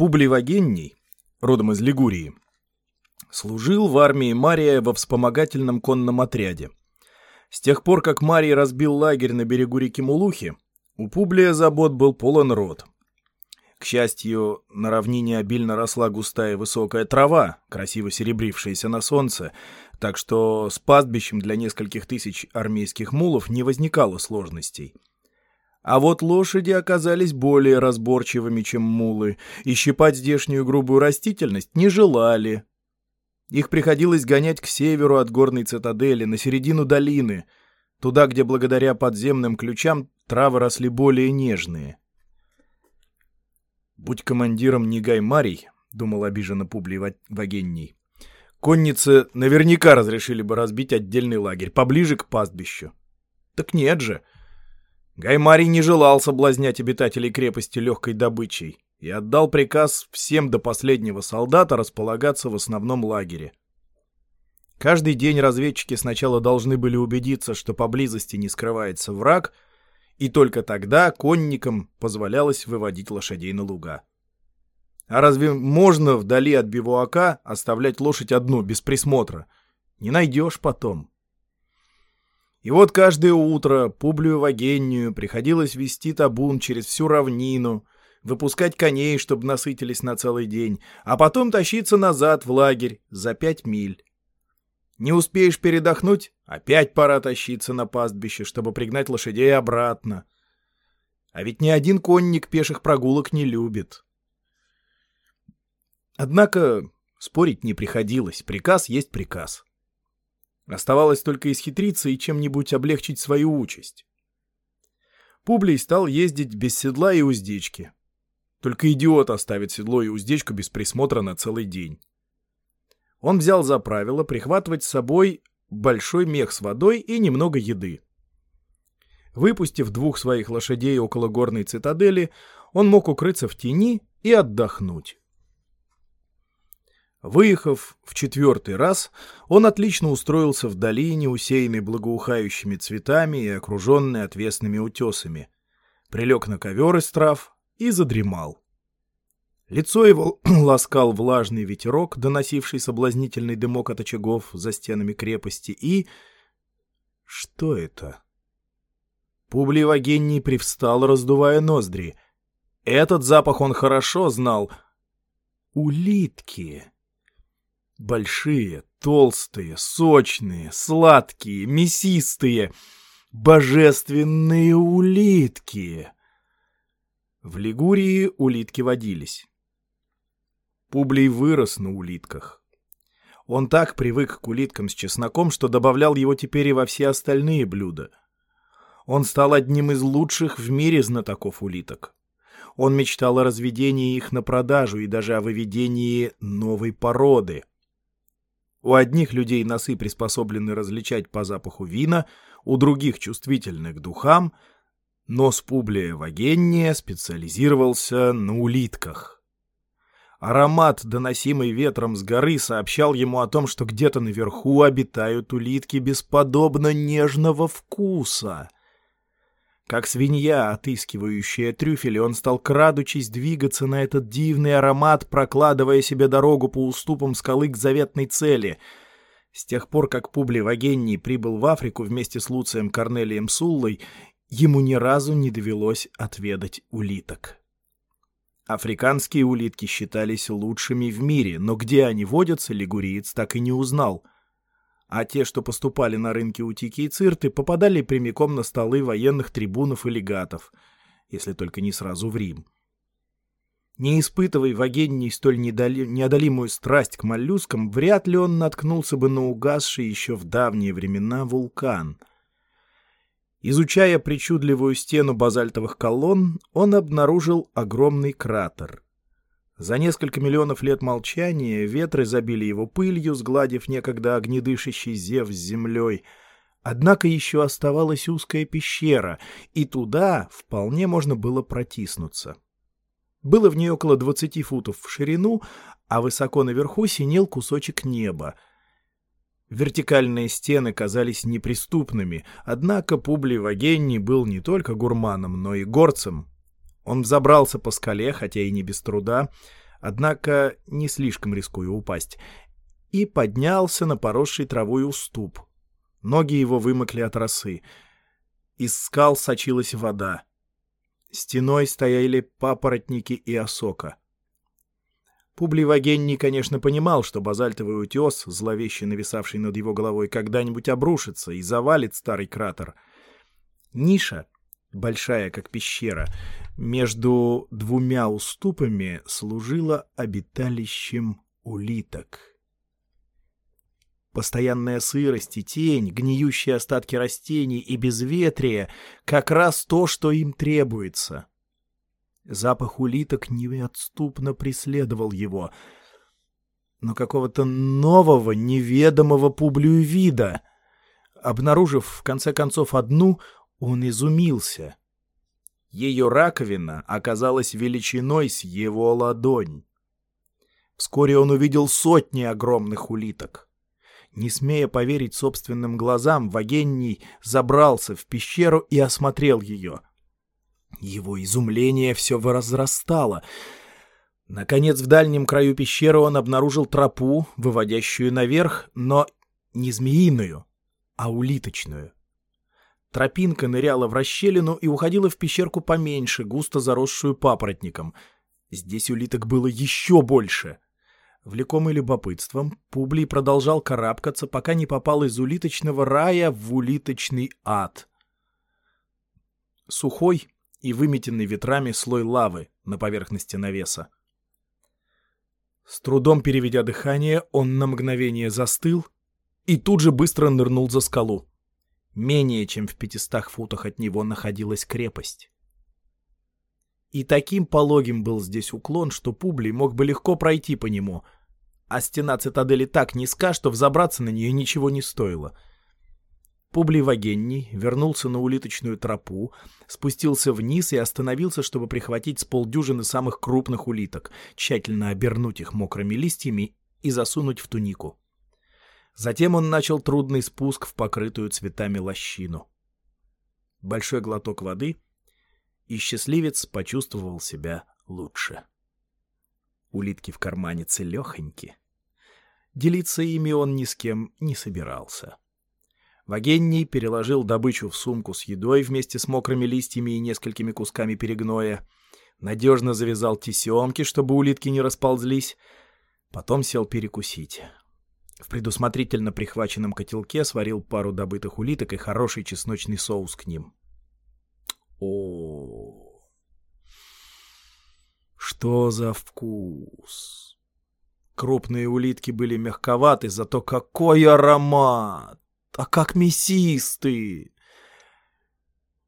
Публий Вагенний, родом из Лигурии, служил в армии Мария во вспомогательном конном отряде. С тех пор, как Марий разбил лагерь на берегу реки Мулухи, у Публия забот был полон рот. К счастью, на равнине обильно росла густая высокая трава, красиво серебрившаяся на солнце, так что с пастбищем для нескольких тысяч армейских мулов не возникало сложностей. А вот лошади оказались более разборчивыми, чем мулы, и щипать здешнюю грубую растительность не желали. Их приходилось гонять к северу от горной цитадели, на середину долины, туда, где благодаря подземным ключам травы росли более нежные. «Будь командиром не Гай Марий», — думал обиженно Публий Вагенний, — «конницы наверняка разрешили бы разбить отдельный лагерь, поближе к пастбищу». «Так нет же». Гаймарий не желал соблазнять обитателей крепости легкой добычей и отдал приказ всем до последнего солдата располагаться в основном лагере. Каждый день разведчики сначала должны были убедиться, что поблизости не скрывается враг, и только тогда конникам позволялось выводить лошадей на луга. А разве можно вдали от бивуака оставлять лошадь одну, без присмотра? Не найдешь потом. И вот каждое утро Публию Вагеннию приходилось вести табун через всю равнину, выпускать коней, чтобы насытились на целый день, а потом тащиться назад в лагерь за пять миль. Не успеешь передохнуть, опять пора тащиться на пастбище, чтобы пригнать лошадей обратно. А ведь ни один конник пеших прогулок не любит. Однако спорить не приходилось, приказ есть приказ. Оставалось только исхитриться и чем-нибудь облегчить свою участь. Публий стал ездить без седла и уздечки. Только идиот оставит седло и уздечку без присмотра на целый день. Он взял за правило прихватывать с собой большой мех с водой и немного еды. Выпустив двух своих лошадей около горной цитадели, он мог укрыться в тени и отдохнуть. Выехав в четвертый раз, он отлично устроился в долине, усеянной благоухающими цветами и окруженной отвесными утесами. Прилег на ковер из трав и задремал. Лицо его ласкал влажный ветерок, доносивший соблазнительный дымок от очагов за стенами крепости, и... Что это? Публий Вагений привстал, раздувая ноздри. Этот запах он хорошо знал. Улитки. Большие, толстые, сочные, сладкие, мясистые, божественные улитки. В Лигурии улитки водились. Публий вырос на улитках. Он так привык к улиткам с чесноком, что добавлял его теперь и во все остальные блюда. Он стал одним из лучших в мире знатоков улиток. Он мечтал о разведении их на продажу и даже о выведении новой породы — у одних людей носы приспособлены различать по запаху вина, у других чувствительны к духам. Нос Публия Вагенния специализировался на улитках. Аромат, доносимый ветром с горы, сообщал ему о том, что где-то наверху обитают улитки бесподобно нежного вкуса — как свинья, отыскивающая трюфели, он стал, крадучись, двигаться на этот дивный аромат, прокладывая себе дорогу по уступам скалы к заветной цели. С тех пор, как Публий Вагенний прибыл в Африку вместе с Луцием Корнелием Суллой, ему ни разу не довелось отведать улиток. Африканские улитки считались лучшими в мире, но где они водятся, лигуриец так и не узнал — а те, что поступали на рынке Утики и Цирты, попадали прямиком на столы военных трибунов и легатов, если только не сразу в Рим. Не испытывая в Агении столь неодолимую страсть к моллюскам, вряд ли он наткнулся бы на угасший еще в давние времена вулкан. Изучая причудливую стену базальтовых колонн, он обнаружил огромный кратер — за несколько миллионов лет молчания ветры забили его пылью, сгладив некогда огнедышащий зев с землей. Однако еще оставалась узкая пещера, и туда вполне можно было протиснуться. Было в ней около двадцати футов в ширину, а высоко наверху синел кусочек неба. Вертикальные стены казались неприступными, однако Публий Вагенний был не только гурманом, но и горцем, он взобрался по скале, хотя и не без труда, однако не слишком рискуя упасть, и поднялся на поросший травой уступ. Ноги его вымокли от росы. Из скал сочилась вода. Стеной стояли папоротники и осока. Публий Вагенний, конечно, понимал, что базальтовый утес, зловеще нависавший над его головой, когда-нибудь обрушится и завалит старый кратер. Ниша, большая как пещера, между двумя уступами служила обиталищем улиток. Постоянная сырость и тень, гниющие остатки растений и безветрие — как раз то, что им требуется. Запах улиток неотступно преследовал его, но какого-то нового, неведомого публию вида. Обнаружив, в конце концов, одну, он изумился. Ее раковина оказалась величиной с его ладонь. Вскоре он увидел сотни огромных улиток. Не смея поверить собственным глазам, Вагенний забрался в пещеру и осмотрел ее. Его изумление все возрастало. Наконец, в дальнем краю пещеры он обнаружил тропу, выводящую наверх, но не змеиную, а улиточную. Тропинка ныряла в расщелину и уходила в пещерку поменьше, густо заросшую папоротником. Здесь улиток было еще больше — Влекомый любопытством, Публий продолжал карабкаться, пока не попал из улиточного рая в улиточный ад. Сухой и выметенный ветрами слой лавы на поверхности навеса. С трудом переведя дыхание, он на мгновение застыл и тут же быстро нырнул за скалу. Менее чем в пятистах футах от него находилась крепость. И таким пологим был здесь уклон, что Публий мог бы легко пройти по нему, а стена цитадели так низка, что взобраться на нее ничего не стоило. Публий Вагенний вернулся на улиточную тропу, спустился вниз и остановился, чтобы прихватить с полдюжины самых крупных улиток, тщательно обернуть их мокрыми листьями и засунуть в тунику. Затем он начал трудный спуск в покрытую цветами лощину. Большой глоток воды — и счастливец почувствовал себя лучше. Улитки в кармане целехоньки. Делиться ими он ни с кем не собирался. Вагенний переложил добычу в сумку с едой вместе с мокрыми листьями и несколькими кусками перегноя, надежно завязал тесемки, чтобы улитки не расползлись, потом сел перекусить. В предусмотрительно прихваченном котелке сварил пару добытых улиток и хороший чесночный соус к ним. О, что за вкус! Крупные улитки были мягковаты, зато какой аромат! А как мясистые!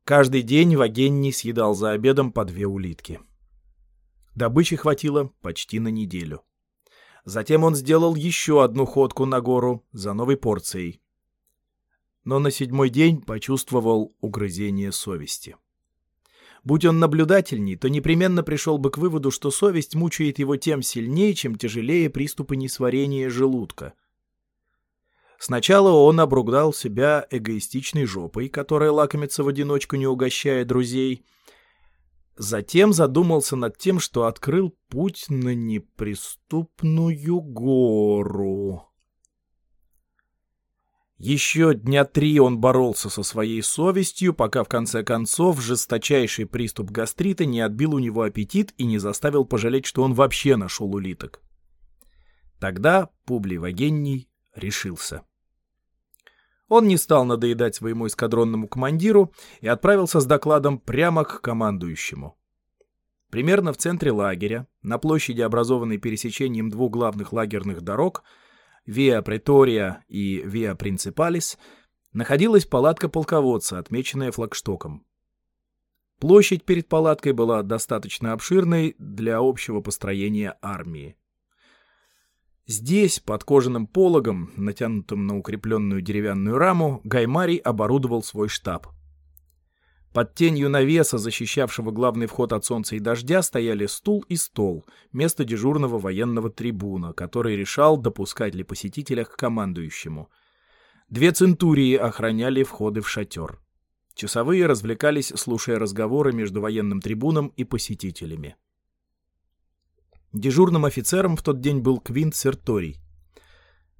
Каждый день Вагенний съедал за обедом по две улитки. Добычи хватило почти на неделю. Затем он сделал еще одну ходку на гору за новой порцией. Но на седьмой день почувствовал угрызение совести. Будь он наблюдательней, то непременно пришел бы к выводу, что совесть мучает его тем сильнее, чем тяжелее приступы несварения желудка. Сначала он обругал себя эгоистичной жопой, которая лакомится в одиночку, не угощая друзей. Затем задумался над тем, что открыл путь на неприступную гору. Еще дня три он боролся со своей совестью, пока в конце концов жесточайший приступ гастрита не отбил у него аппетит и не заставил пожалеть, что он вообще нашел улиток. Тогда Публий Вагенний решился. Он не стал надоедать своему эскадронному командиру и отправился с докладом прямо к командующему. Примерно в центре лагеря, на площади, образованной пересечением двух главных лагерных дорог — Виа Претория и Виа Принципалис находилась палатка полководца, отмеченная флагштоком. Площадь перед палаткой была достаточно обширной для общего построения армии. Здесь, под кожаным пологом, натянутым на укрепленную деревянную раму, Гаймарий оборудовал свой штаб — под тенью навеса, защищавшего главный вход от солнца и дождя, стояли стул и стол, место дежурного военного трибуна, который решал, допускать ли посетителя к командующему. Две центурии охраняли входы в шатер. Часовые развлекались, слушая разговоры между военным трибуном и посетителями. Дежурным офицером в тот день был Квинт Серторий.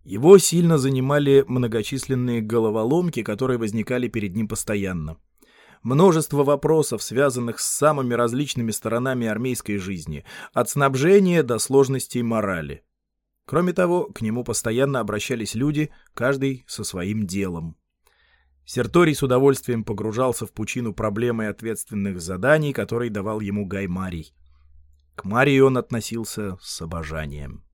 Его сильно занимали многочисленные головоломки, которые возникали перед ним постоянно. Множество вопросов, связанных с самыми различными сторонами армейской жизни, от снабжения до сложностей морали. Кроме того, к нему постоянно обращались люди, каждый со своим делом. Серторий с удовольствием погружался в пучину проблем и ответственных заданий, которые давал ему Гай Марий. К Марии он относился с обожанием.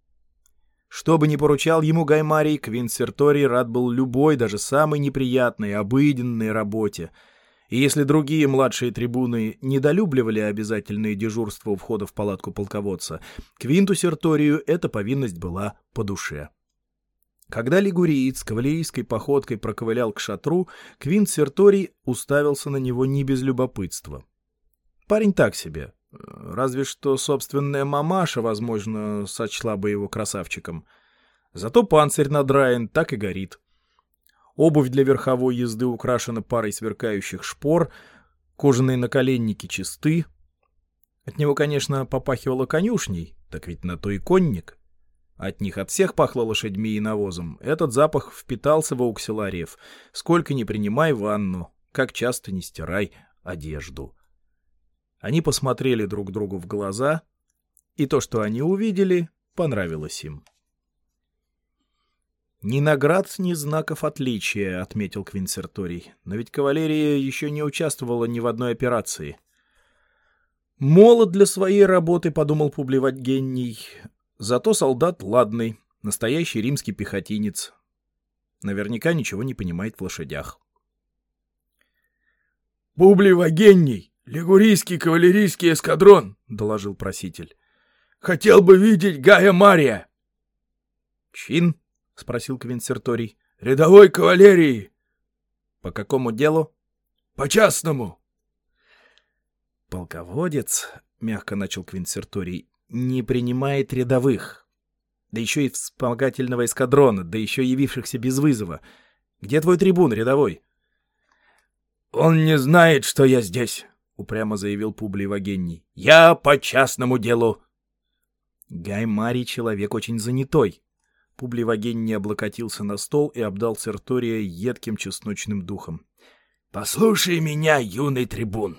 Что бы ни поручал ему Гай Марий, Квинт Серторий рад был любой, даже самой неприятной, обыденной работе — и если другие младшие трибуны недолюбливали обязательные дежурства у входа в палатку полководца, Квинту Серторию эта повинность была по душе. Когда лигуриец кавалерийской походкой проковылял к шатру, Квинт Серторий уставился на него не без любопытства. Парень так себе. Разве что собственная мамаша, возможно, сочла бы его красавчиком. Зато панцирь надраен, так и горит. Обувь для верховой езды украшена парой сверкающих шпор, кожаные наколенники чисты. От него, конечно, попахивало конюшней, так ведь на то и конник. От них от всех пахло лошадьми и навозом. Этот запах впитался в ауксилариев. Сколько ни принимай ванну, как часто не стирай одежду. Они посмотрели друг другу в глаза, и то, что они увидели, понравилось им. «Ни наград, ни знаков отличия», — отметил Квинсерторий. «Но ведь кавалерия еще не участвовала ни в одной операции». «Молод для своей работы», — подумал публевать гений. «Зато солдат ладный, настоящий римский пехотинец. Наверняка ничего не понимает в лошадях». «Публевагений, лигурийский кавалерийский эскадрон», — доложил проситель. «Хотел бы видеть Гая Мария». «Чин?» — спросил Квинсерторий. — Рядовой кавалерии. — По какому делу? — По частному. — Полководец, — мягко начал Квинсерторий, — не принимает рядовых. Да еще и вспомогательного эскадрона, да еще явившихся без вызова. Где твой трибун, рядовой? — Он не знает, что я здесь, — упрямо заявил Публий Вагенний. — Я по частному делу. Гай Марий человек очень занятой, Публий не облокотился на стол и обдал Сертория едким чесночным духом. — Послушай меня, юный трибун.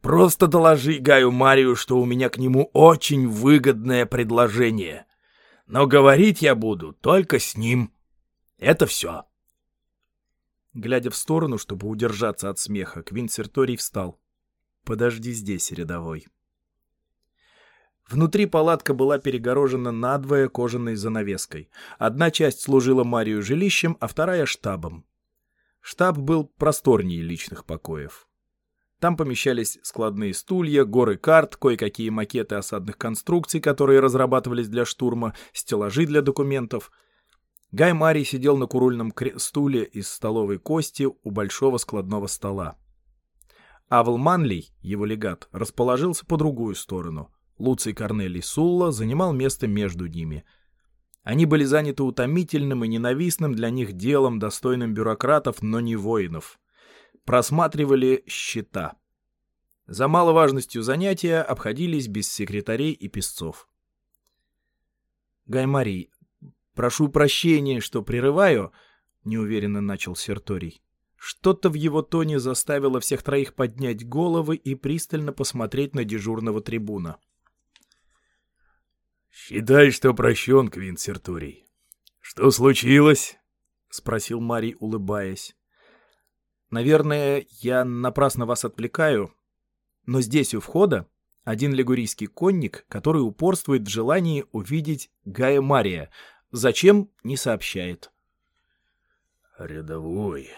Просто доложи Гаю Марию, что у меня к нему очень выгодное предложение. Но говорить я буду только с ним. Это все. Глядя в сторону, чтобы удержаться от смеха, Квин Серторий встал. — Подожди здесь, рядовой. Внутри палатка была перегорожена надвое кожаной занавеской. Одна часть служила Марию жилищем, а вторая — штабом. Штаб был просторнее личных покоев. Там помещались складные стулья, горы карт, кое-какие макеты осадных конструкций, которые разрабатывались для штурма, стеллажи для документов. Гай Марий сидел на курульном стуле из столовой кости у большого складного стола. Авл его легат, расположился по другую сторону — Луций Корнелий Сулла занимал место между ними. Они были заняты утомительным и ненавистным для них делом, достойным бюрократов, но не воинов. Просматривали счета. За маловажностью занятия обходились без секретарей и писцов. «Гаймарий, прошу прощения, что прерываю», — неуверенно начал Серторий. Что-то в его тоне заставило всех троих поднять головы и пристально посмотреть на дежурного трибуна. «Считай, что прощен, Квинт Сертурий. Что случилось?» — спросил Марий, улыбаясь. «Наверное, я напрасно вас отвлекаю, но здесь у входа один лигурийский конник, который упорствует в желании увидеть Гая Мария. Зачем — не сообщает». «Рядовой,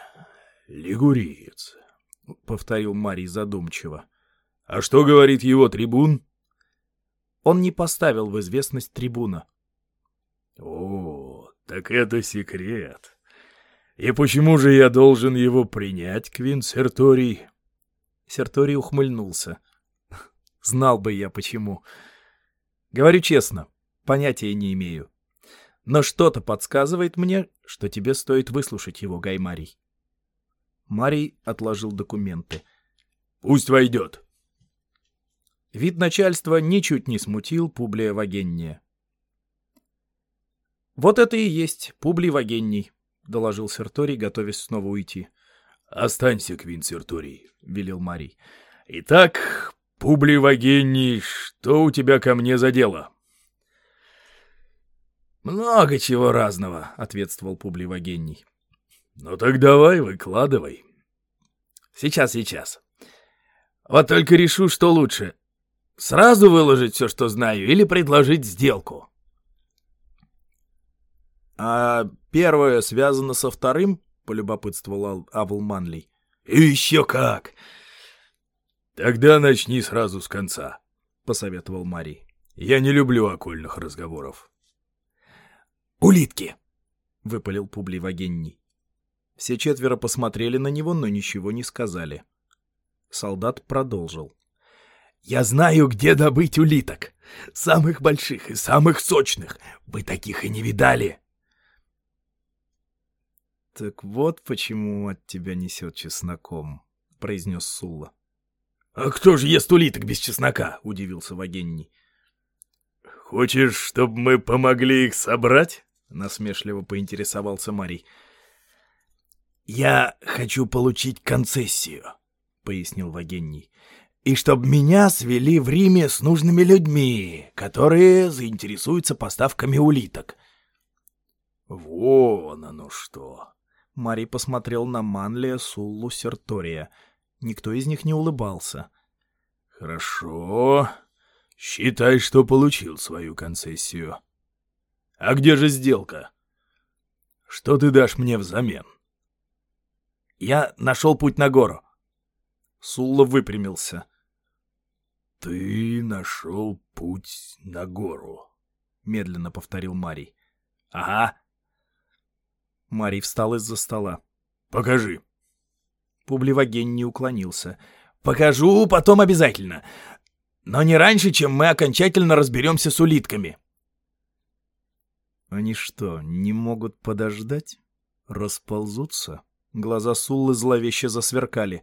лигуриец», — повторил Марий задумчиво. «А что говорит его трибун?» он не поставил в известность трибуна. — О, так это секрет. И почему же я должен его принять, Квинт Серторий? Серторий ухмыльнулся. — Знал бы я почему. Говорю честно, понятия не имею. Но что-то подсказывает мне, что тебе стоит выслушать его, Гай Марий. Отложил документы. — Пусть войдет. Вид начальства ничуть не смутил Публия Вагенния. «Вот это и есть Публий Вагенний», — доложил Серторий, готовясь снова уйти. «Останься, Квин Серторий», — велел Марий. «Итак, Публий Вагенний, что у тебя ко мне за дело?» «Много чего разного», — ответствовал Публий Вагенний. «Ну так давай, выкладывай». «Сейчас, сейчас. Вот только решу, что лучше. Сразу выложить все, что знаю, или предложить сделку?» «А первое связано со вторым?» — полюбопытствовал Авл Манлей. еще как!» «Тогда начни сразу с конца», — посоветовал Марий. «Я не люблю окольных разговоров». «Улитки!» — выпалил Публий Вагенний. Все четверо посмотрели на него, но ничего не сказали. Солдат продолжил. «Я знаю, где добыть улиток. Самых больших и самых сочных. Вы таких и не видали!» «Так вот почему от тебя несет чесноком», — произнес Сулла. «А кто же ест улиток без чеснока?» — удивился Вагенний. «Хочешь, чтобы мы помогли их собрать?» — насмешливо поинтересовался Марий. «Я хочу получить концессию», — пояснил Вагенний. «И чтобы меня свели в Риме с нужными людьми, которые заинтересуются поставками улиток». «Вон оно что!» Марий посмотрел на Манлия, Суллу, Сертория — Никто из них не улыбался. «Хорошо. Считай, что получил свою концессию. А где же сделка? Что ты дашь мне взамен?» «Я нашел путь на гору». Сулла выпрямился. «Ты нашел путь на гору», — медленно повторил Марий. «Ага». Марий встал из-за стола. «Покажи». Публивоген не уклонился. «Покажу потом обязательно. Но не раньше, чем мы окончательно разберемся с улитками». «Они что, не могут подождать? Расползутся?» Глаза Суллы зловеще засверкали.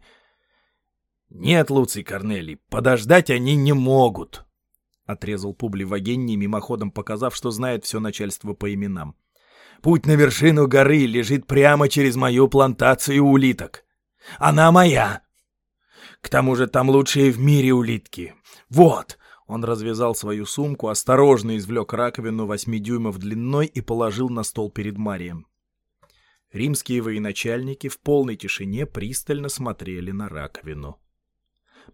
«Нет, Луций Корнелий, подождать они не могут!» — отрезал Публи Вагенний, мимоходом показав, что знает все начальство по именам. «Путь на вершину горы лежит прямо через мою плантацию улиток. Она моя. К тому же там лучшие в мире улитки. Вот!» Он развязал свою сумку, осторожно извлек раковину восьми дюймов длиной и положил на стол перед Марием. Римские военачальники в полной тишине пристально смотрели на раковину.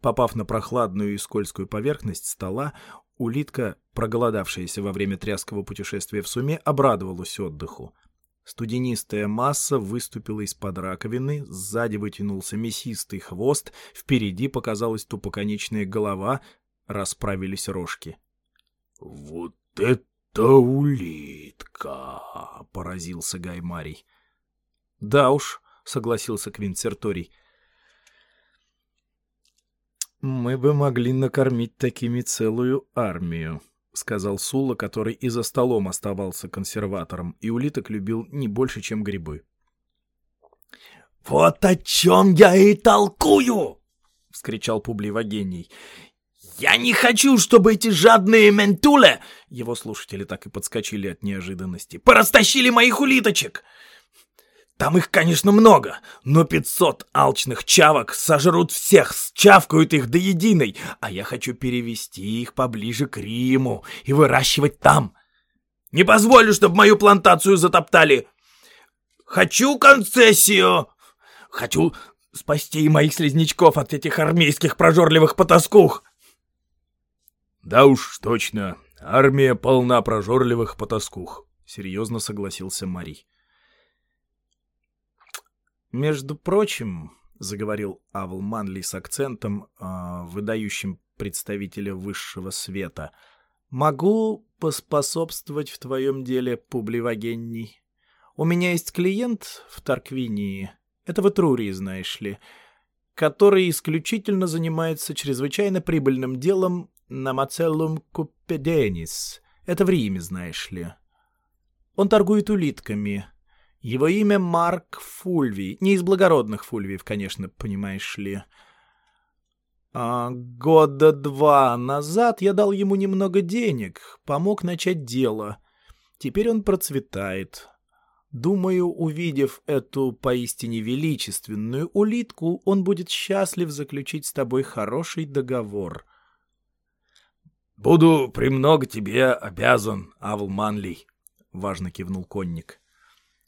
Попав на прохладную и скользкую поверхность стола, улитка, проголодавшаяся во время тряского путешествия в суме, обрадовалась отдыху. Студенистая масса выступила из-под раковины, сзади вытянулся мясистый хвост, впереди показалась тупоконечная голова, расправились рожки. — Вот это улитка! — поразился Гаймарий. — Да уж, — согласился Квинт Серторий. — Мы бы могли накормить такими целую армию. — сказал Сула, который и за столом оставался консерватором, и улиток любил не больше, чем грибы. «Вот о чем я и толкую!» — вскричал Публивогений. «Я не хочу, чтобы эти жадные ментуле...» Его слушатели так и подскочили от неожиданности. «Порастащили моих улиточек!» Там их, конечно, много, но пятьсот алчных чавок сожрут всех, счавкают их до единой, а я хочу перевести их поближе к Риму и выращивать там. Не позволю, чтобы мою плантацию затоптали. Хочу концессию. Хочу спасти моих слизнячков от этих армейских прожорливых потаскух. Да уж, точно, армия полна прожорливых потаскух, серьезно согласился Марий. «Между прочим», — заговорил Авл Манли с акцентом, э, выдающим представителя высшего света, «могу поспособствовать в твоем деле, Публивогенний. У меня есть клиент в Тарквинии, это в знаешь ли, который исключительно занимается чрезвычайно прибыльным делом на Мацеллум Купеденис. Это в Риме, знаешь ли. Он торгует улитками» Его имя Марк Фульвий. Не из благородных Фульвиев, конечно, понимаешь ли. А года два назад я дал ему немного денег, помог начать дело. Теперь он процветает. Думаю, увидев эту поистине величественную улитку, он будет счастлив заключить с тобой хороший договор. — Буду премного тебе обязан, Авл Манли, — важно кивнул конник. —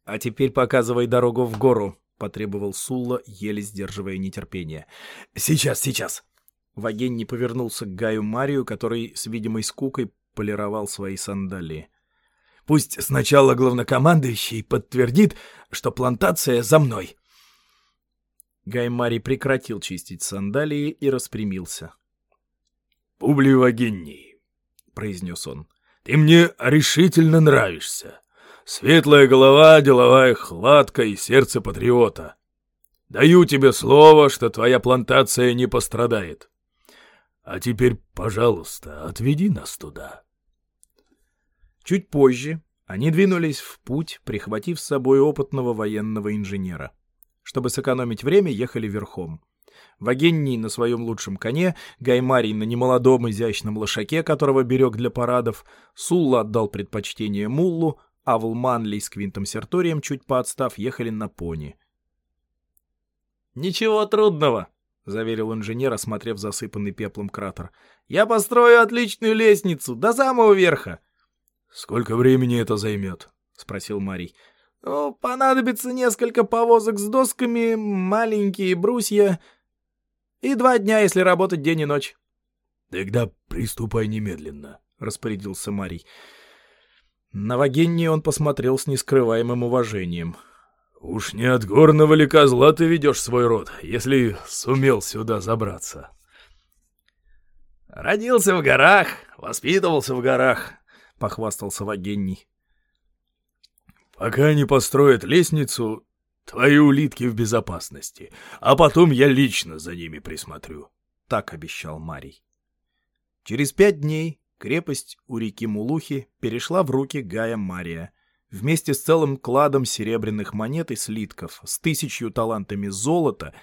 А теперь показывай дорогу в гору, — потребовал Сулла, еле сдерживая нетерпение. — Сейчас, сейчас! Вагенни повернулся к Гаю Марию, который с видимой скукой полировал свои сандалии. Пусть сначала главнокомандующий подтвердит, что плантация за мной. Гай Мари прекратил чистить сандалии и распрямился. — Публий Вагенний, — произнес он, — ты мне решительно нравишься. Светлая голова, деловая хладка и сердце патриота. Даю тебе слово, что твоя плантация не пострадает. А теперь, пожалуйста, отведи нас туда. Чуть позже они двинулись в путь, прихватив с собой опытного военного инженера. Чтобы сэкономить время, ехали верхом. Вагенний на своем лучшем коне, Гаймарий на немолодом изящном лошаке, которого берег для парадов, Сулла отдал предпочтение Муллу, а Вулманли с Квинтом Серторием, чуть поотстав, ехали на пони. «Ничего трудного», — заверил инженер, осмотрев засыпанный пеплом кратер. «Я построю отличную лестницу до самого верха. «Сколько времени это займет?» — спросил Марий. «Ну, понадобится несколько повозок с досками, маленькие брусья и два дня, если работать день и ночь». «Тогда приступай немедленно», — распорядился Марий. На Вагенни он посмотрел с нескрываемым уважением. «Уж не от горного ли козла ты ведешь свой род, если сумел сюда забраться?» «Родился в горах, воспитывался в горах», похвастался Вагенний. «Пока не построят лестницу, твои улитки в безопасности, а потом я лично за ними присмотрю», — так обещал Марий. Через пять дней крепость у реки Мулухи перешла в руки Гая Мария вместе с целым кладом серебряных монет и слитков, с тысячью талантами золота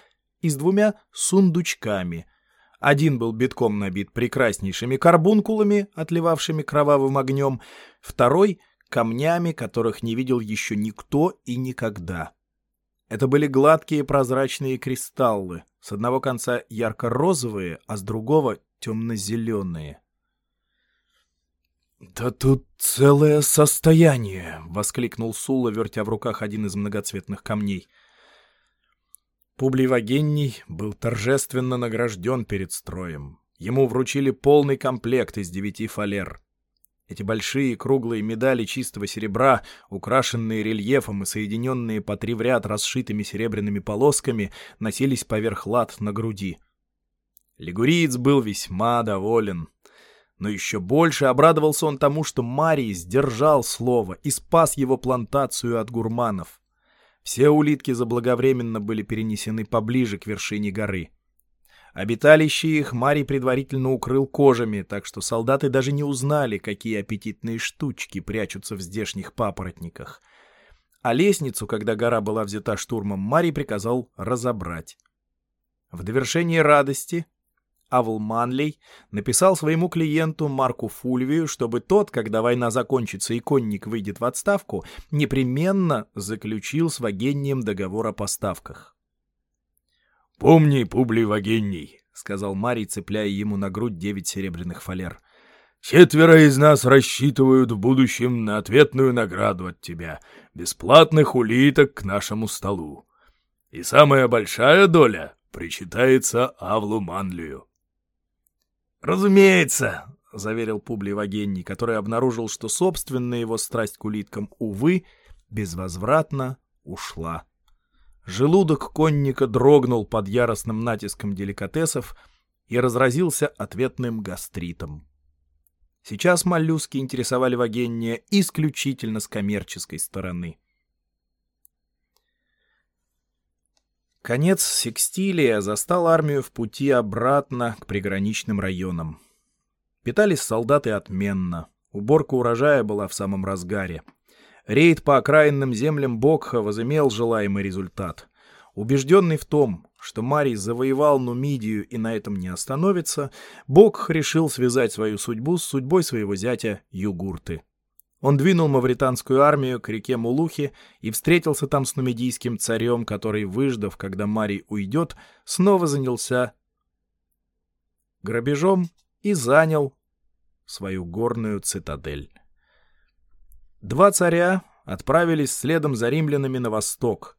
и с двумя сундучками — один был битком набит прекраснейшими карбункулами, отливавшими кровавым огнем, второй — камнями, которых не видел еще никто и никогда. Это были гладкие прозрачные кристаллы, с одного конца ярко-розовые, а с другого — темно-зеленые. «Да тут целое состояние!» — воскликнул Сула, вертя в руках один из многоцветных камней — Публий был торжественно награжден перед строем. Ему вручили полный комплект из девяти фалер. Эти большие круглые медали чистого серебра, украшенные рельефом и соединенные по три в ряд расшитыми серебряными полосками, носились поверх лад на груди. Лигуриец был весьма доволен. Но еще больше обрадовался он тому, что Марий сдержал слово и спас его плантацию от гурманов. Все улитки заблаговременно были перенесены поближе к вершине горы. Обиталище их Марий предварительно укрыл кожами, так что солдаты даже не узнали, какие аппетитные штучки прячутся в здешних папоротниках. А лестницу, когда гора была взята штурмом, Марий приказал разобрать. В довершение радости Авл Манлей написал своему клиенту Марку Фульвию, чтобы тот, когда война закончится и конник выйдет в отставку, непременно заключил с Вагеннием договор о поставках. «Помни, Публий Вагенний», — сказал Марий, цепляя ему на грудь девять серебряных фалер. «Четверо из нас рассчитывают в будущем на ответную награду от тебя — бесплатных улиток к нашему столу. И самая большая доля причитается Авлу Манлию». «Разумеется», — заверил Публий Вагенний, который обнаружил, что собственная его страсть к улиткам, увы, безвозвратно ушла. Желудок конника дрогнул под яростным натиском деликатесов и разразился ответным гастритом. Сейчас моллюски интересовали Вагенния исключительно с коммерческой стороны. Конец секстилия застал армию в пути обратно к приграничным районам. Питались солдаты отменно. Уборка урожая была в самом разгаре. Рейд по окраинным землям Бокха возымел желаемый результат. Убежденный в том, что Марий завоевал Нумидию и на этом не остановится, Бог решил связать свою судьбу с судьбой своего зятя Югурты. Он двинул мавританскую армию к реке Мулухи и встретился там с нумидийским царем, который, выждав, когда Марий уйдет, снова занялся грабежом и занял свою горную цитадель. Два царя отправились следом за римлянами на восток.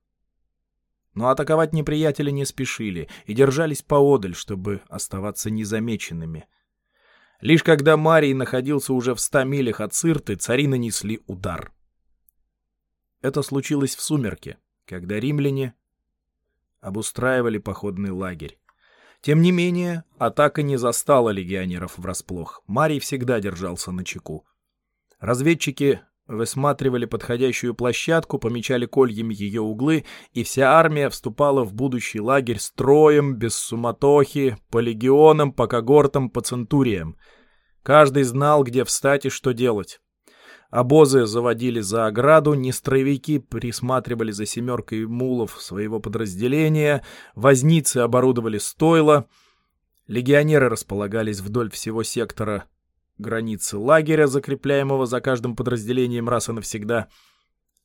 Но атаковать неприятеля не спешили и держались поодаль, чтобы оставаться незамеченными. Лишь когда Марий находился уже в ста милях от Цирты, цари нанесли удар. Это случилось в сумерке, когда римляне обустраивали походный лагерь. Тем не менее, атака не застала легионеров врасплох. Марий всегда держался на чеку. Разведчики высматривали подходящую площадку, помечали кольями ее углы, и вся армия вступала в будущий лагерь строем, без суматохи, по легионам, по когортам, по центуриям. Каждый знал, где встать и что делать. Обозы заводили за ограду, нестроевики присматривали за семеркой мулов своего подразделения, возницы оборудовали стойла, легионеры располагались вдоль всего сектора границы лагеря, закрепляемого за каждым подразделением раз и навсегда.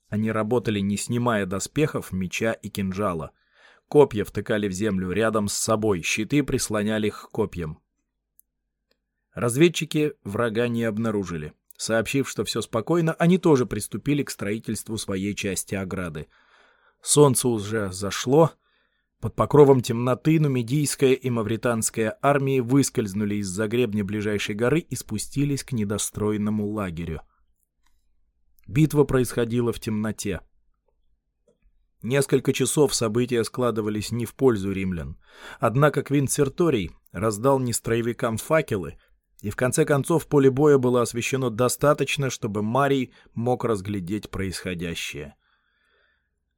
Они работали, не снимая доспехов, меча и кинжала. Копья втыкали в землю рядом с собой, щиты прислоняли их к копьям. Разведчики врага не обнаружили. Сообщив, что все спокойно, они тоже приступили к строительству своей части ограды. Солнце уже зашло. Под покровом темноты нумидийская и мавританская армии выскользнули из-за гребня ближайшей горы и спустились к недостроенному лагерю. Битва происходила в темноте. Несколько часов события складывались не в пользу римлян. Однако Квинт Серторий раздал нестроевикам факелы — и в конце концов поле боя было освещено достаточно, чтобы Марий мог разглядеть происходящее.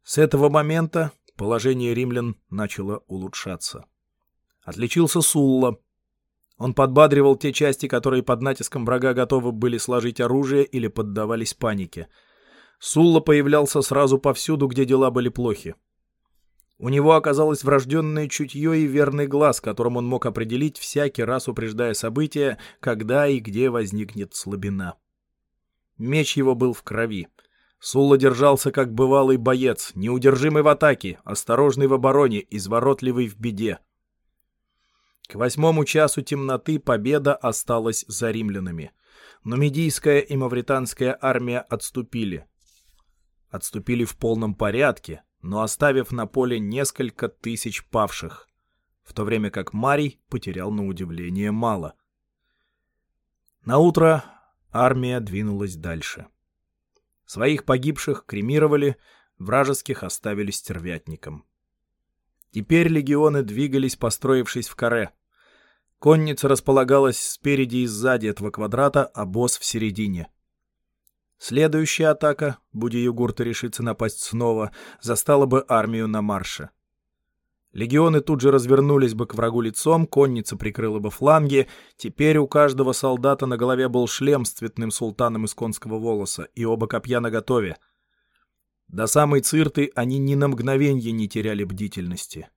С этого момента положение римлян начало улучшаться. Отличился Сулла. Он подбадривал те части, которые под натиском врага готовы были сложить оружие или поддавались панике. Сулла появлялся сразу повсюду, где дела были плохи. У него оказалось врожденное чутье и верный глаз, которым он мог определить всякий раз, упреждая события, когда и где возникнет слабина. Меч его был в крови. Сулла держался как бывалый боец, неудержимый в атаке, осторожный в обороне, изворотливый в беде. К восьмому часу темноты победа осталась за римлянами. Но Медийская и Мавританская армия отступили. Отступили в полном порядке, но оставив на поле несколько тысяч павших, в то время как Марий потерял на удивление мало. На утро армия двинулась дальше. Своих погибших кремировали, вражеских оставили стервятником. Теперь легионы двигались, построившись в каре. Конница располагалась спереди и сзади этого квадрата, а босс в середине — Следующая атака, будь Югурта решиться напасть снова, застала бы армию на марше. Легионы тут же развернулись бы к врагу лицом, конница прикрыла бы фланги. Теперь у каждого солдата на голове был шлем с цветным султаном из конского волоса, и оба копья наготове. До самой цирты они ни на мгновенье не теряли бдительности.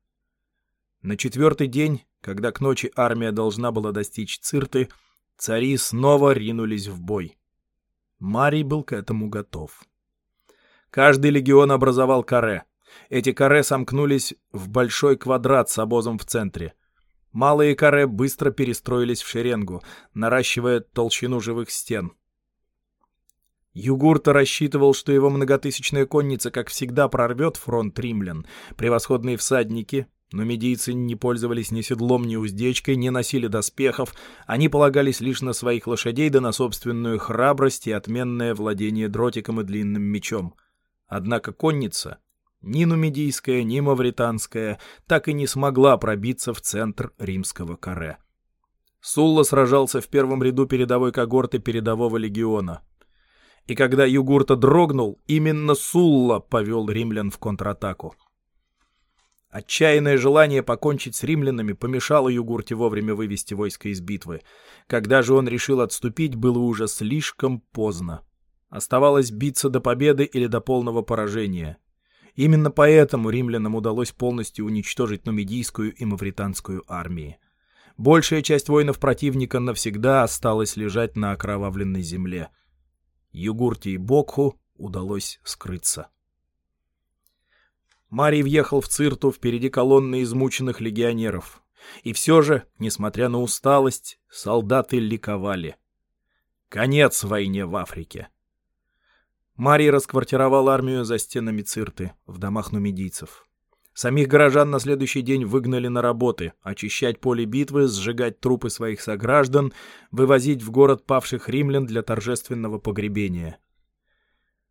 На четвертый день, когда к ночи армия должна была достичь цирты, цари снова ринулись в бой. Марий был к этому готов. Каждый легион образовал каре. Эти каре сомкнулись в большой квадрат с обозом в центре. Малые каре быстро перестроились в шеренгу, наращивая толщину живых стен. Югурта рассчитывал, что его многотысячная конница, как всегда, прорвет фронт римлян. Превосходные всадники, но медийцы не пользовались ни седлом, ни уздечкой, не носили доспехов, они полагались лишь на своих лошадей да на собственную храбрость и отменное владение дротиком и длинным мечом. Однако конница, ни нумидийская, ни мавританская, так и не смогла пробиться в центр римского каре. Сулла сражался в первом ряду передовой когорты передового легиона. И когда Югурта дрогнул, именно Сулла повел римлян в контратаку. Отчаянное желание покончить с римлянами помешало Югурте вовремя вывести войско из битвы. Когда же он решил отступить, было уже слишком поздно. Оставалось биться до победы или до полного поражения. Именно поэтому римлянам удалось полностью уничтожить нумидийскую и мавританскую армии. Большая часть воинов противника навсегда осталась лежать на окровавленной земле. Югурте и Бокху удалось скрыться. Марий въехал в Цирту впереди колонны измученных легионеров. И все же, несмотря на усталость, солдаты ликовали. Конец войне в Африке. Марий расквартировал армию за стенами Цирты, в домах нумидийцев. Самих горожан на следующий день выгнали на работы, очищать поле битвы, сжигать трупы своих сограждан, вывозить в город павших римлян для торжественного погребения.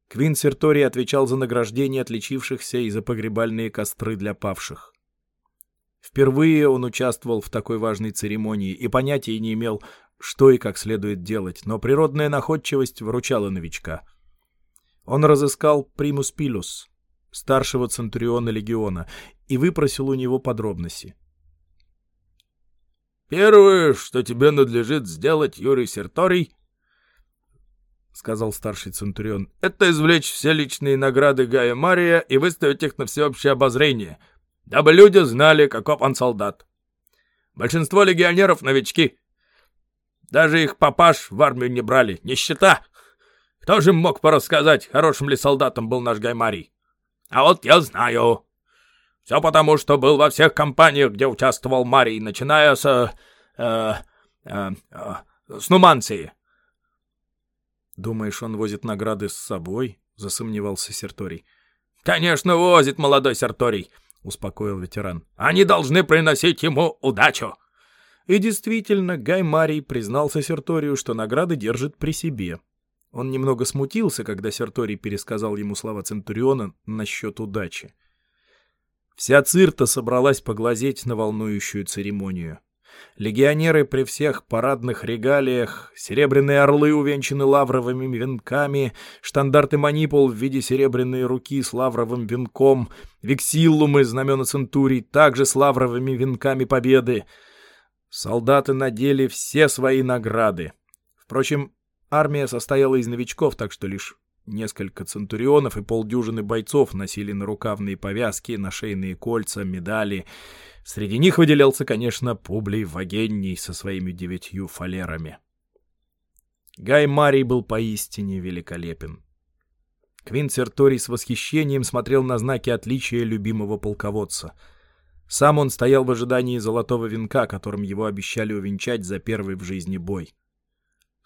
Квин Серторий отвечал за награждение отличившихся и за погребальные костры для павших. Впервые он участвовал в такой важной церемонии и понятия не имел, что и как следует делать, но природная находчивость выручала новичка. Он разыскал Примус Пилус, старшего центуриона легиона, и выпросил у него подробности. «Первое, что тебе надлежит сделать, Юрий Серторий, — сказал старший Центурион, — это извлечь все личные награды Гая Мария и выставить их на всеобщее обозрение, дабы люди знали, каков он солдат. Большинство легионеров — новички. Даже их папаш в армию не брали, нищета. Кто же мог порассказать, хорошим ли солдатом был наш Гай Марий? А вот я знаю. Все потому, что был во всех компаниях, где участвовал Марий, начиная с... Э, э, э, с Нуманции. «Думаешь, он возит награды с собой?» — засомневался Серторий. «Конечно, возит, молодой Серторий!» — успокоил ветеран. «Они должны приносить ему удачу!» И действительно, Гай Марий признался Серторию, что награды держит при себе. Он немного смутился, когда Серторий пересказал ему слова Центуриона насчет удачи. Вся цирта собралась поглазеть на волнующую церемонию. Легионеры при всех парадных регалиях, серебряные орлы увенчаны лавровыми венками, штандарты манипул в виде серебряной руки с лавровым венком, вексиллумы, знамена центурий, также с лавровыми венками победы. Солдаты надели все свои награды. Впрочем, армия состояла из новичков, так что лишь несколько центурионов и полдюжины бойцов носили нарукавные повязки, нашейные кольца, медали — Среди них выделялся, конечно, Публий Вагенний со своими девятью фалерами. Гай Марий был поистине великолепен. Квинт Серторий с восхищением смотрел на знаки отличия любимого полководца. Сам он стоял в ожидании золотого венка, которым его обещали увенчать за первый в жизни бой.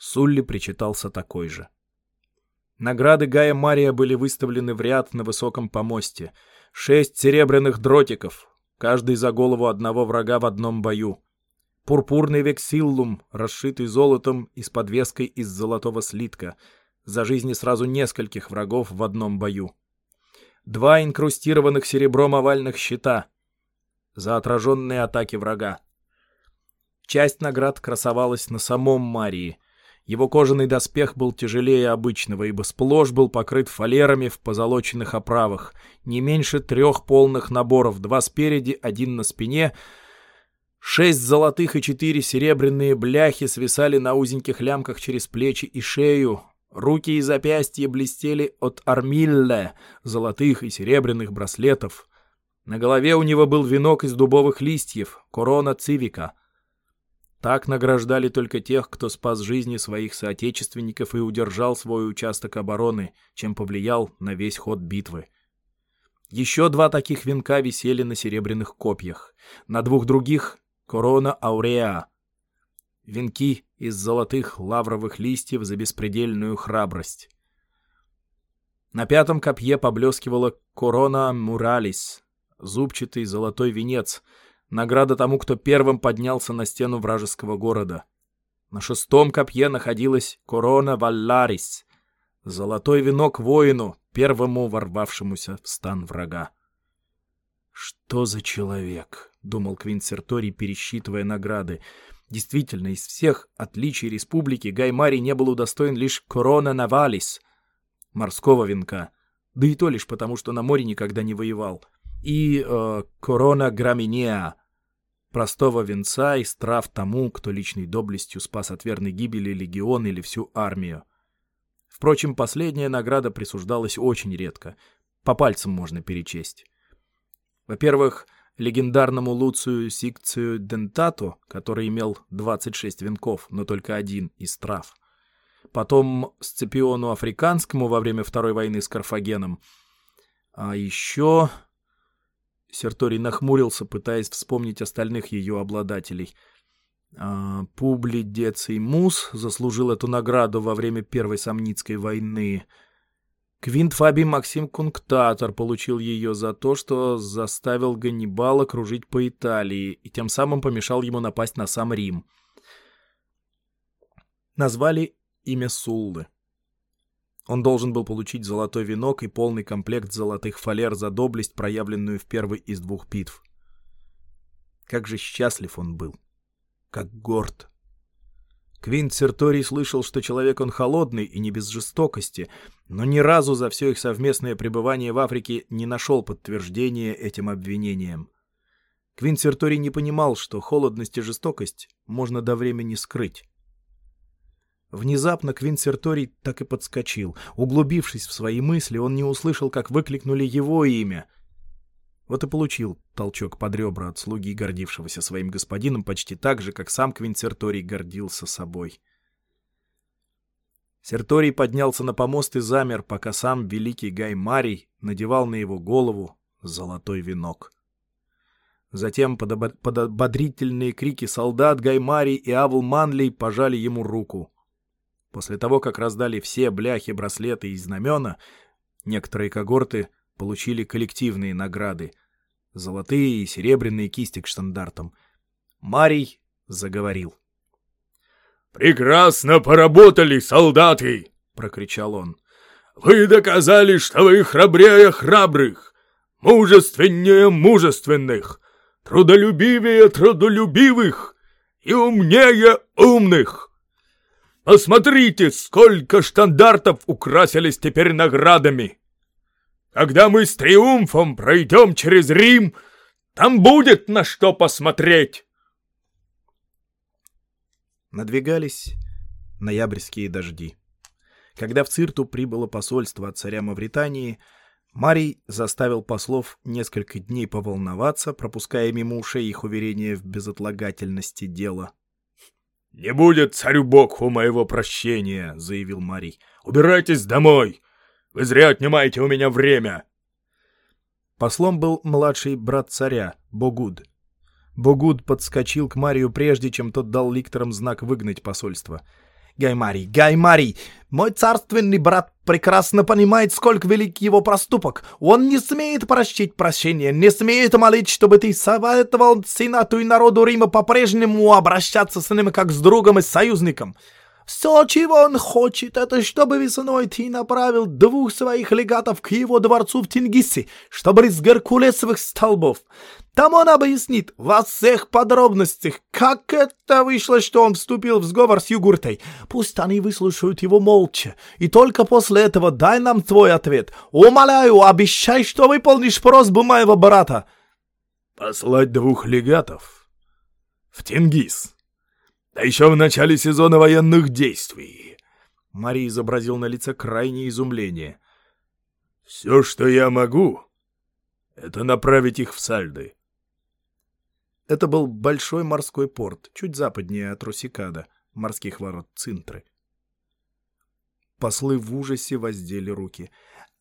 Сулли причитался такой же. Награды Гая Мария были выставлены в ряд на высоком помосте. Шесть серебряных дротиков, каждый за голову одного врага в одном бою. Пурпурный вексиллум, расшитый золотом и с подвеской из золотого слитка, за жизни сразу нескольких врагов в одном бою. Два инкрустированных серебром овальных щита за отраженные атаки врага. Часть наград красовалась на самом Марии, его кожаный доспех был тяжелее обычного, ибо сплошь был покрыт фалерами в позолоченных оправах, не меньше трех полных наборов, два спереди, один на спине. Шесть золотых и четыре серебряные бляхи свисали на узеньких лямках через плечи и шею. Руки и запястья блестели от армилле, золотых и серебряных браслетов. На голове у него был венок из дубовых листьев, корона цивика — так награждали только тех, кто спас жизни своих соотечественников и удержал свой участок обороны, чем повлиял на весь ход битвы. Еще два таких венка висели на серебряных копьях. На двух других — корона ауреа. Венки из золотых лавровых листьев за беспредельную храбрость. На пятом копье поблескивала корона муралис, зубчатый золотой венец — Награда тому, кто первым поднялся на стену вражеского города. На шестом копье находилась корона Валларис, золотой венок воину, первому ворвавшемуся в стан врага. «Что за человек?» — думал Квинт Серторий, пересчитывая награды. Действительно, из всех отличий республики Гаймари не был удостоен лишь корона Навалис, морского венка, да и то лишь потому, что на море никогда не воевал, и э, корона Граминеа, простого венца и страв тому, кто личной доблестью спас от верной гибели легион или всю армию. Впрочем, последняя награда присуждалась очень редко. По пальцам можно перечесть. Во-первых, легендарному Луцию Сикцию Дентату, который имел 26 венков, но только один из трав. Потом Сципиону Африканскому во время Второй войны с Карфагеном. А еще... Серторий нахмурился, пытаясь вспомнить остальных ее обладателей. А, Публи Деций Мус заслужил эту награду во время Первой Самницкой войны. Квинт Фабий Максим Кунктатор получил ее за то, что заставил Ганнибала кружить по Италии и тем самым помешал ему напасть на сам Рим. Назвали имя Суллы. Он должен был получить золотой венок и полный комплект золотых фалер за доблесть, проявленную в первой из двух битв. Как же счастлив он был, как горд. Квинт Серторий слышал, что человек он холодный и не без жестокости, но ни разу за все их совместное пребывание в Африке не нашел подтверждения этим обвинениям. Квинт Серторий не понимал, что холодность и жестокость можно до времени скрыть. Внезапно Квинт Серторий так и подскочил. Углубившись в свои мысли, он не услышал, как выкликнули его имя — вот и получил толчок под ребра от слуги, гордившегося своим господином почти так же, как сам Квинцерторий гордился собой. Серторий поднялся на помост и замер, пока сам великий Гай Марий надевал на его голову золотой венок. Затем под, обод под ободрительные крики солдат Гай Марий и Авл Манлей пожали ему руку. После того, как раздали все бляхи, браслеты и знамена, некоторые когорты — получили коллективные награды. Золотые и серебряные кисти к штандартам. Марий заговорил. «Прекрасно поработали, солдаты!» — прокричал он. «Вы доказали, что вы храбрее храбрых, мужественнее мужественных, трудолюбивее трудолюбивых и умнее умных. Посмотрите, сколько штандартов украсились теперь наградами!» Когда мы с триумфом пройдем через Рим, там будет на что посмотреть!» Надвигались ноябрьские дожди. Когда в Цирту прибыло посольство от царя Мавритании, Марий заставил послов несколько дней поволноваться, пропуская мимо ушей их уверения в безотлагательности дела. «Не будет царю Богу моего прощения», — заявил Марий. «Убирайтесь домой. Вы зря отнимаете у меня время!» Послом был младший брат царя, Богуд. Богуд подскочил к Марию прежде, чем тот дал ликторам знак выгнать посольство. «Гаймарий, Гаймарий, мой царственный брат прекрасно понимает, сколько велик его проступок. Он не смеет прощить прощения, не смеет молить, чтобы ты советовал сенату и народу Рима по-прежнему обращаться с ним как с другом и союзником. Все, чего он хочет, это чтобы весной ты направил двух своих легатов к его дворцу в Тингисе, чтобы из геркулесовых столбов. Там он объяснит во всех подробностях, как это вышло, что он вступил в сговор с Югуртой. Пусть они выслушают его молча, и только после этого дай нам твой ответ. Умоляю, обещай, что выполнишь просьбу моего брата. Послать двух легатов в Тингис. Да еще в начале сезона военных действий. Мари изобразил на лице крайнее изумление. Все, что я могу, это направить их в Сальды. Это был большой морской порт, чуть западнее от Русикада, морских ворот Цинтры. Послы в ужасе воздели руки.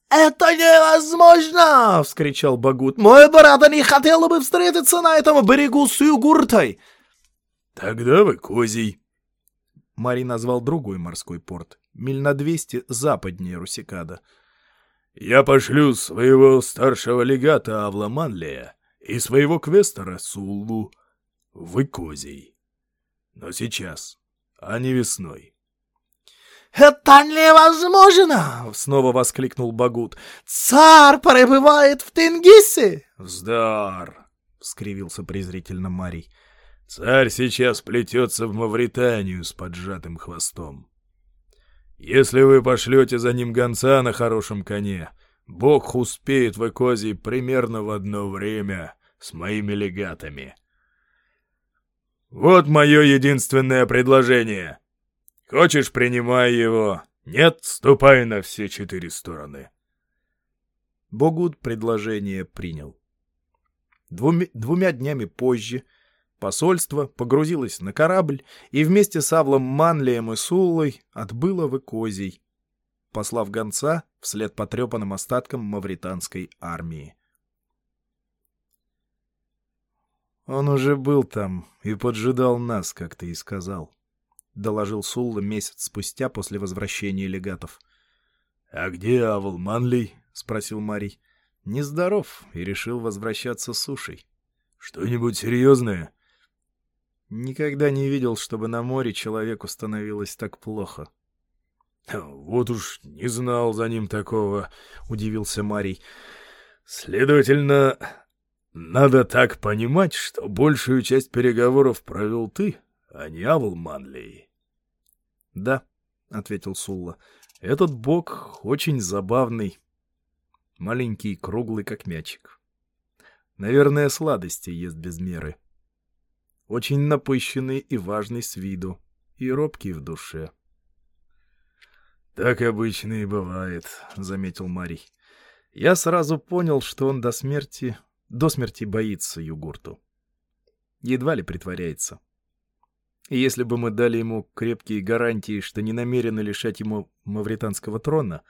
«Это невозможно!» — вскричал Багут. «Мой брат не хотел бы встретиться на этом берегу с Югуртой!» «Тогда вы козий». Марий назвал другой морской порт, миль на двести западнее Русикада. «Я пошлю своего старшего легата Авла Манлия и своего квестора Суллу. Вы козий. Но сейчас, а не весной». «Это невозможно!» — снова воскликнул Багут. «Царь пребывает в Тенгисе!» «Вздор!» — скривился презрительно Марий. Царь сейчас плетется в Мавританию с поджатым хвостом. Если вы пошлете за ним гонца на хорошем коне, Бог успеет в Экозии примерно в одно время с моими легатами. Вот мое единственное предложение. Хочешь, принимай его. Нет, ступай на все четыре стороны. Богуд предложение принял. Двумя, двумя днями позже посольство погрузилось на корабль и вместе с Авлом Манлием и Суллой отбыло в Икозий, послав гонца вслед потрепанным остаткам мавританской армии. «Он уже был там и поджидал нас, как ты и сказал», — доложил Сулла месяц спустя после возвращения легатов. «А где Авл Манлей?» — спросил Марий. «Нездоров и решил возвращаться с сушей». «Что-нибудь серьезное?» Никогда не видел, чтобы на море человеку становилось так плохо. «Вот уж не знал за ним такого», — удивился Марий. «Следовательно, надо так понимать, что большую часть переговоров провел ты, а не Авл Манлей». «Да», — ответил Сулла, — «этот бог очень забавный, маленький, круглый, как мячик. Наверное, сладости ест без меры. Очень напыщенный и важный с виду, и робкий в душе». «Так обычно и бывает», — заметил Марий. Я сразу понял, что он до смерти, до смерти боится Югурту. Едва ли притворяется. И если бы мы дали ему крепкие гарантии, что не намерены лишать ему мавританского трона,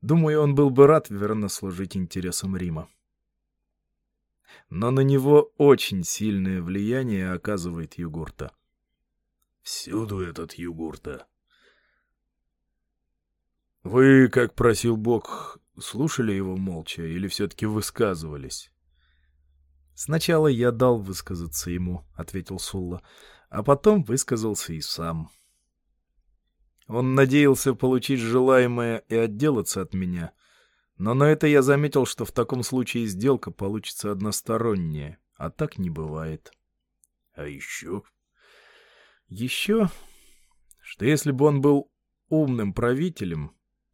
думаю, он был бы рад верно служить интересам Рима. Но на него очень сильное влияние оказывает Югурта. «Всюду этот Югурта», вы, как просил Бог, слушали его молча или все-таки высказывались? Сначала я дал высказаться ему, ответил Сулла, а потом высказался и сам. Он надеялся получить желаемое и отделаться от меня, но на это я заметил, что в таком случае сделка получится односторонняя, а так не бывает. А еще? Еще, что если бы он был умным правителем,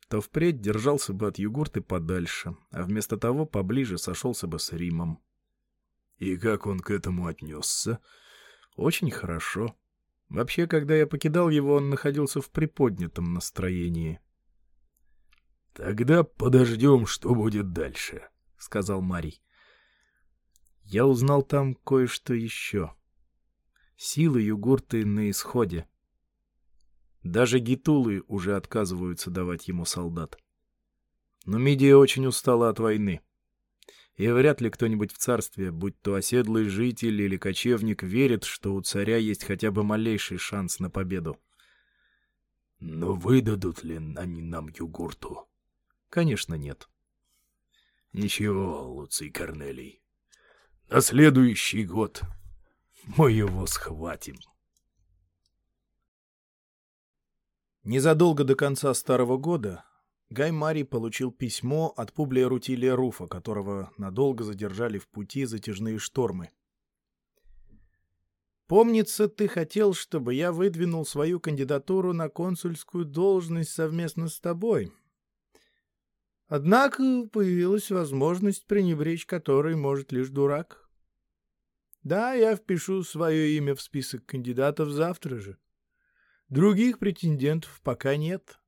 то впредь держался бы от югурты подальше, а вместо того поближе сошелся бы с Римом. И как он к этому отнесся? Очень хорошо. Вообще, когда я покидал его, он находился в приподнятом настроении. «Тогда подождем, что будет дальше», — сказал Марий. Я узнал там кое-что еще. Силы югурты на исходе. Даже гитулы уже отказываются давать ему солдат. Но Мидия очень устала от войны. И вряд ли кто-нибудь в царстве, будь то оседлый житель или кочевник, верит, что у царя есть хотя бы малейший шанс на победу. Но выдадут ли они нам Югурту? Конечно, нет. Ничего, Луций Корнелий. На следующий год мы его схватим. Незадолго до конца старого года Гай Марий получил письмо от Публия Рутилия Руфа, которого надолго задержали в пути затяжные штормы. «Помнится, ты хотел, чтобы я выдвинул свою кандидатуру на консульскую должность совместно с тобой. Однако появилась возможность, пренебречь которой может лишь дурак. Да, я впишу свое имя в список кандидатов завтра же. Других претендентов пока нет.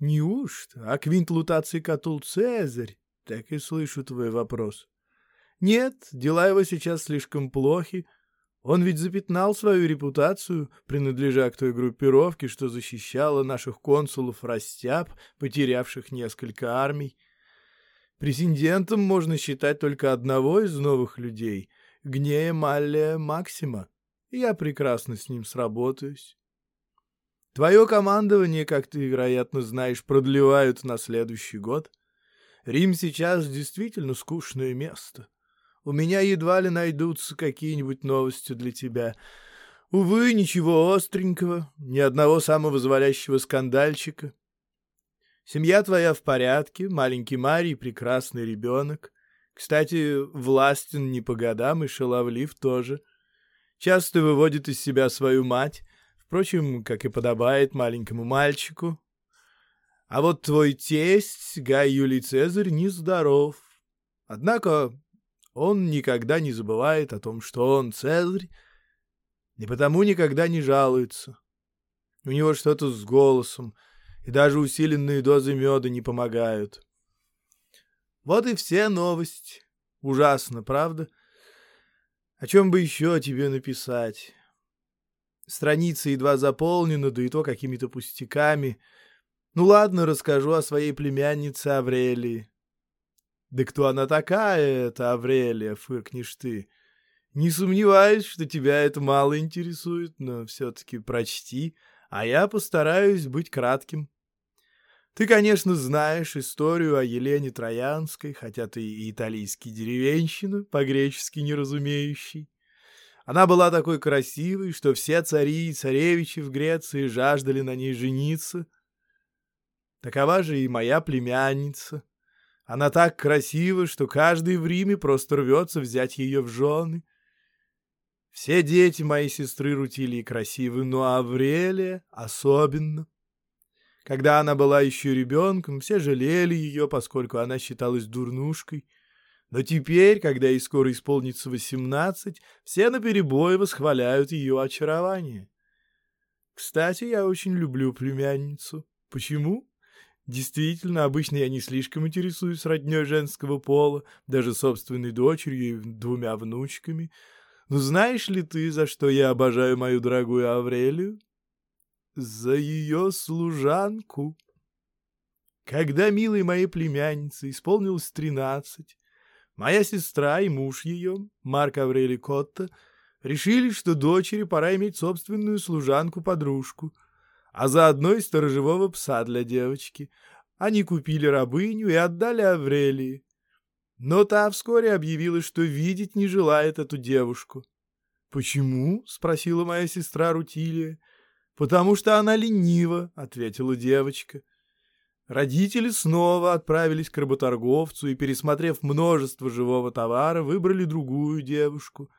Неужто? А Квинт Лутаций Катул Цезарь? Так и слышу твой вопрос. Нет, дела его сейчас слишком плохи. Он ведь запятнал свою репутацию, принадлежа к той группировке, что защищала наших консулов растяб, потерявших несколько армий. Президентом можно считать только одного из новых людей — Гнея Маллия Максима. Я прекрасно с ним сработаюсь. Твое командование, как ты, вероятно, знаешь, продлевают на следующий год. Рим сейчас действительно скучное место. У меня едва ли найдутся какие-нибудь новости для тебя. Увы, ничего остренького, ни одного самовозволящего скандальчика. Семья твоя в порядке, маленький Марий — прекрасный ребенок. Кстати, властен не по годам и шаловлив тоже. Часто выводит из себя свою мать, Впрочем, как и подобает маленькому мальчику. А вот твой тесть, Гай Юлий Цезарь, нездоров. Однако он никогда не забывает о том, что он Цезарь, и потому никогда не жалуется. У него что-то с голосом, и даже усиленные дозы меда не помогают. Вот и все новости. Ужасно, правда? О чем бы еще тебе написать? Страница едва заполнена, да и то какими-то пустяками. Ну ладно, расскажу о своей племяннице Аврелии. Да кто она такая, эта Аврелия, фыркнешь ты? Не сомневаюсь, что тебя это мало интересует, но все-таки прочти, а я постараюсь быть кратким. Ты, конечно, знаешь историю о Елене Троянской, хотя ты и итальянский деревенщина, по-гречески не разумеющий. Она была такой красивой, что все цари и царевичи в Греции жаждали на ней жениться. Такова же и моя племянница. Она так красива, что каждый в Риме просто рвется взять ее в жены. Все дети моей сестры Рутилии красивы, но Аврелия особенно. Когда она была еще ребенком, все жалели ее, поскольку она считалась дурнушкой. Но теперь, когда ей скоро исполнится восемнадцать, все наперебой восхваляют ее очарование. Кстати, я очень люблю племянницу. Почему? Действительно, обычно я не слишком интересуюсь роднёй женского пола, даже собственной дочерью и двумя внучками. Но знаешь ли ты, за что я обожаю мою дорогую Аврелию? за ее служанку. Когда милой моей племяннице исполнилось тринадцать, моя сестра и муж ее, Марк Аврелий Котта, решили, что дочери пора иметь собственную служанку-подружку, а заодно и сторожевого пса для девочки. Они купили рабыню и отдали Аврелии. Но та вскоре объявила, что видеть не желает эту девушку. «Почему?» — спросила моя сестра Рутилия. «Потому что она ленива», — ответила девочка. Родители снова отправились к работорговцу и, пересмотрев множество живого товара, выбрали другую девушку.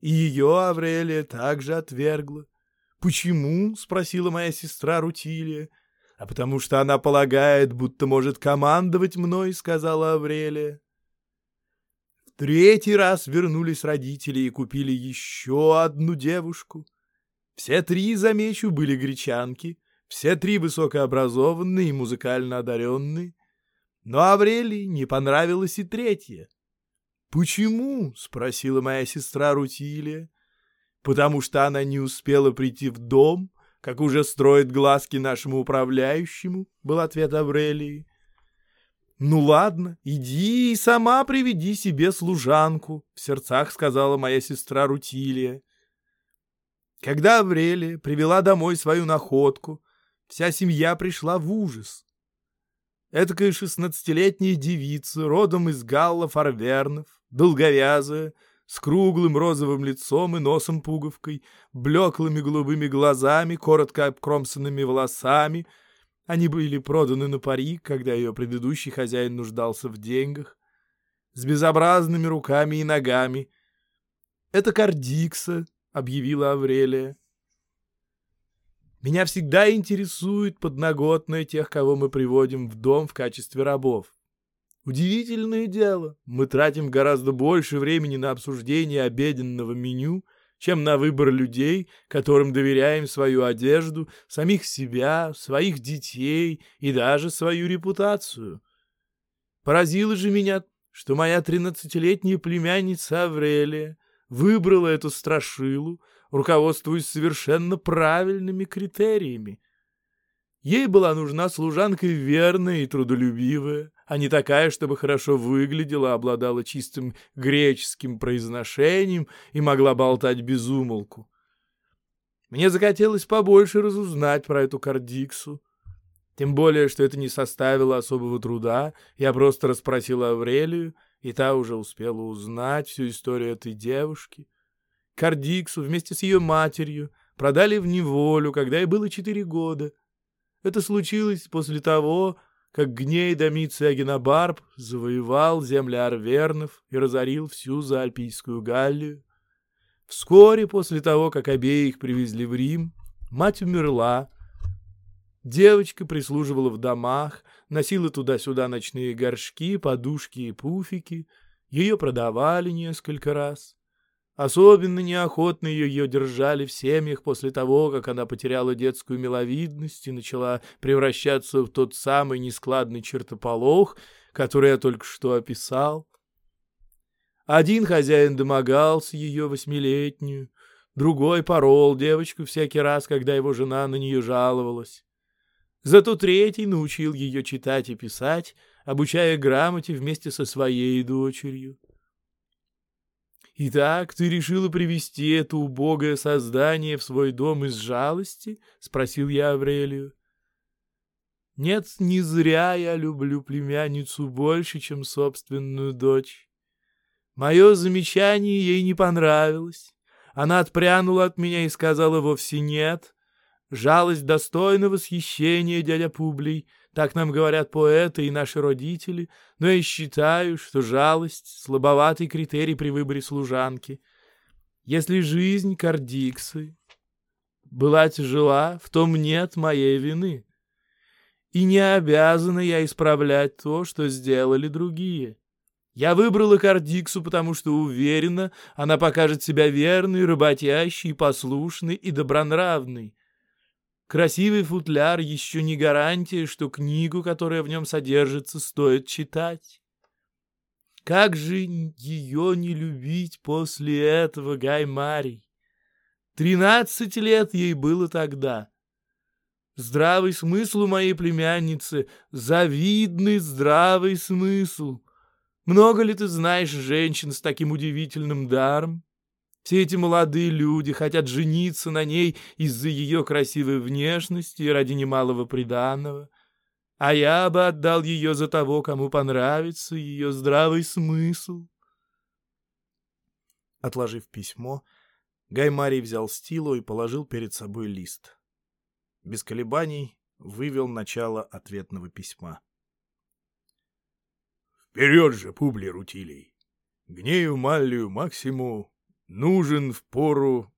И ее Аврелия также отвергла. «Почему?» — спросила моя сестра Рутилия. «А потому что она полагает, будто может командовать мной», — сказала Аврелия. В третий раз вернулись родители и купили еще одну девушку — все три, замечу, были гречанки, все три высокообразованные и музыкально одаренные. Но Аврелии не понравилась и третья. «Почему?» — спросила моя сестра Рутилия. «Потому что она не успела прийти в дом, как уже строит глазки нашему управляющему», — был ответ Аврелии. «Ну ладно, иди и сама приведи себе служанку», — в сердцах сказала моя сестра Рутилия. Когда Аврелия привела домой свою находку, вся семья пришла в ужас. Этакая шестнадцатилетняя девица, родом из галлов Арвернов, долговязая, с круглым розовым лицом и носом-пуговкой, блеклыми голубыми глазами, коротко обкромсанными волосами. Они были проданы на парик, когда ее предыдущий хозяин нуждался в деньгах. С безобразными руками и ногами. Это Кардикса, — объявила Аврелия. «Меня всегда интересует подноготное тех, кого мы приводим в дом в качестве рабов. Удивительное дело, мы тратим гораздо больше времени на обсуждение обеденного меню, чем на выбор людей, которым доверяем свою одежду, самих себя, своих детей и даже свою репутацию. Поразило же меня, что моя тринадцатилетняя племянница Аврелия выбрала эту страшилу, руководствуясь совершенно правильными критериями. Ей была нужна служанка верная и трудолюбивая, а не такая, чтобы хорошо выглядела, обладала чистым греческим произношением и могла болтать без умолку. Мне захотелось побольше разузнать про эту кардиксу. Тем более, что это не составило особого труда, я просто расспросил Аврелию, и та уже успела узнать всю историю этой девушки. Кардиксу вместе с ее матерью продали в неволю, когда ей было четыре года. Это случилось после того, как Гней Домиций Агенобарб завоевал земли Арвернов и разорил всю Заальпийскую Галлию. Вскоре после того, как обеих привезли в Рим, мать умерла, Девочка прислуживала в домах, носила туда-сюда ночные горшки, подушки и пуфики. Ее продавали несколько раз. Особенно неохотно ее держали в семьях после того, как она потеряла детскую миловидность и начала превращаться в тот самый нескладный чертополох, который я только что описал. Один хозяин домогался ее восьмилетнюю, другой порол девочку всякий раз, когда его жена на нее жаловалась. Зато третий научил ее читать и писать, обучая грамоте вместе со своей дочерью. «Итак, ты решила привести это убогое создание в свой дом из жалости?» — спросил я Аврелию. «Нет, не зря я люблю племянницу больше, чем собственную дочь. Мое замечание ей не понравилось. Она отпрянула от меня и сказала вовсе нет. Жалость достойна восхищения, дядя Публий, так нам говорят поэты и наши родители, но я считаю, что жалость — слабоватый критерий при выборе служанки. Если жизнь Кардиксы была тяжела, в том нет моей вины. И не обязана я исправлять то, что сделали другие. Я выбрала Кардиксу, потому что уверена, она покажет себя верной, работящей, послушной и добронравной. Красивый футляр еще не гарантия, что книгу, которая в нем содержится, стоит читать. Как же ее не любить после этого, Гай Марий? Тринадцать лет ей было тогда. Здравый смысл у моей племянницы, завидный здравый смысл. Много ли ты знаешь женщин с таким удивительным даром? Все эти молодые люди хотят жениться на ней из-за ее красивой внешности и ради немалого приданного. А я бы отдал ее за того, кому понравится ее здравый смысл. Отложив письмо, Гаймарий взял стилу и положил перед собой лист. Без колебаний вывел начало ответного письма. «Вперед же, Публи Рутилий! Гнею Маллию Максиму нужен в пору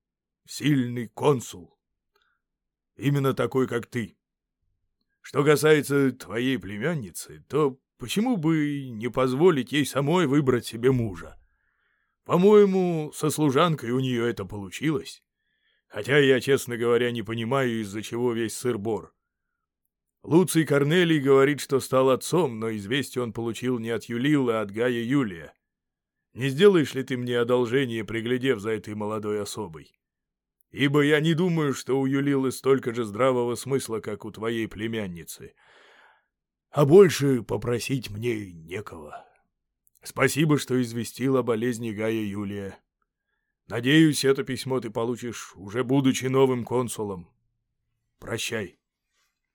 сильный консул. Именно такой, как ты. Что касается твоей племянницы, то почему бы не позволить ей самой выбрать себе мужа? По-моему, со служанкой у нее это получилось. Хотя я, честно говоря, не понимаю, из-за чего весь сыр-бор. Луций Корнелий говорит, что стал отцом, но известие он получил не от Юлила, а от Гая Юлия. Не сделаешь ли ты мне одолжение, приглядев за этой молодой особой? Ибо я не думаю, что у Юлилы столько же здравого смысла, как у твоей племянницы. А больше попросить мне некого. Спасибо, что известил о болезни Гая Юлия. Надеюсь, это письмо ты получишь, уже будучи новым консулом. Прощай.